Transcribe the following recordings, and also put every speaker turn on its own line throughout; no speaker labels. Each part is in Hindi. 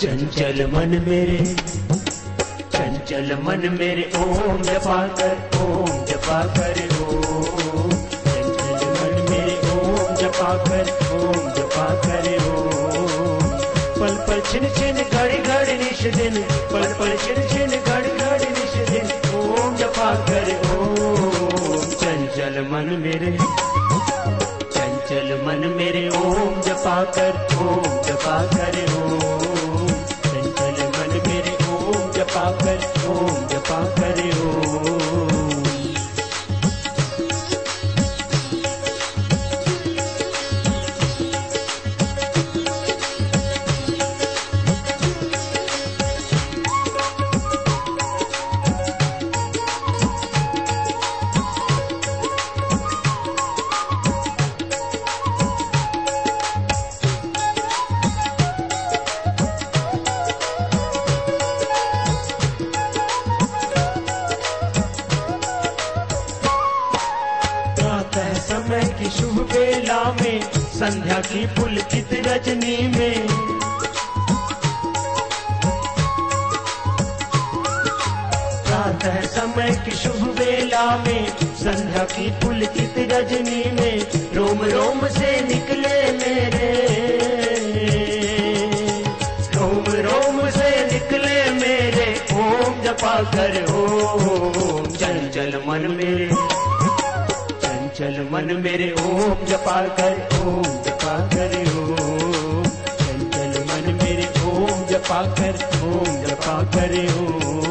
चंचल मन मेरे, चंचल मन मेरे, ओम जपा कर, ओम जपा कर, ओम। चंचल मन मेरे, ओम जपा कर, ओम जपा कर, ओम। पल पल छिन छिन, घड़ी घड़ी निश दिन, पल पल छिन छिन, घड़ी घड़ी निश दिन, ओम जपा कर, ओम। चंचल मन मेरे, चंचल मन मेरे, ओम जपा कर ओम ओम जपा कर। संध्या की पुलकित रजनी में। प्रातः समय की शुभ बेला में, संध्या की पुलकित रजनी में, रोम रोम से निकले मेरे। रोम रोम से निकले मेरे, ओम जपा कर, ओम चंचल मन मेरे। चंचल मन मेरे ओम जपा कर ओम जपा कर ओम। चल मन मेरे ओम जपा कर ओम जपा कर ओम।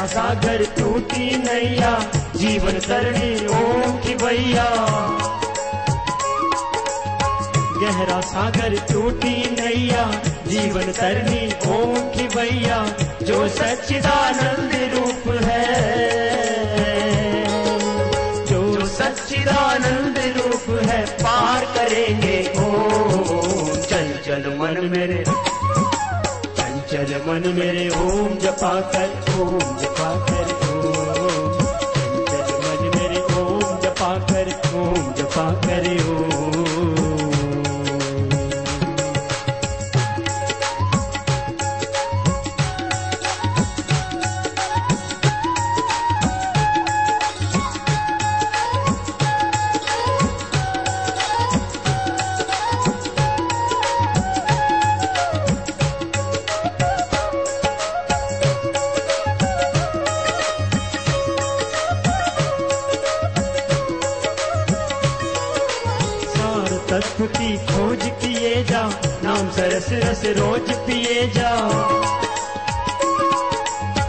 गहरा सागर टूटी नैया, जीवन तरणी ओम की भैया गहरा सागर टूटी नैया, जीवन तरणी ओम की भैया जो सच्चिदानंद रूप है। जो सच्चिदानंद रूप है, पार मन मेरे ओम जपा कर ओम जपा कर। तत्व की खोज किए जा नाम सरस रस रोज पिए जा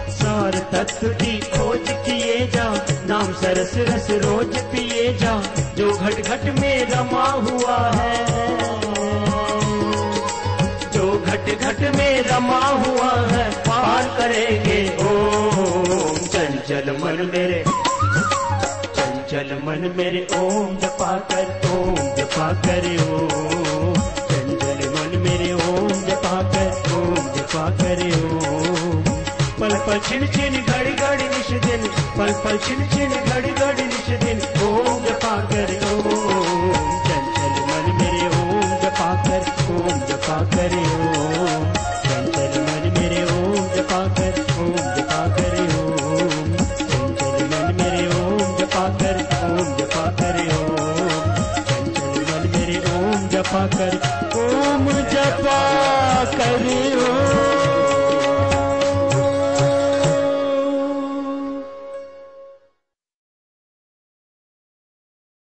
सार तत्व की खोज किए जा नाम सरस रस रोज पिए जा जो घट घट में रमा हुआ है। जो घट घट में रमा हुआ है, पार करेंगे, ओम चंचल मन मेरे। चंचल मन मेरे ओम जपा कर ओम जपा ओम। चंचल मन मेरे ओम जपा कर ओम जपा कर ओम। पल पल छिन छिन घड़ी घड़ी निश दिन पल पल छिन छिन घड़ी घड़ी निश दिन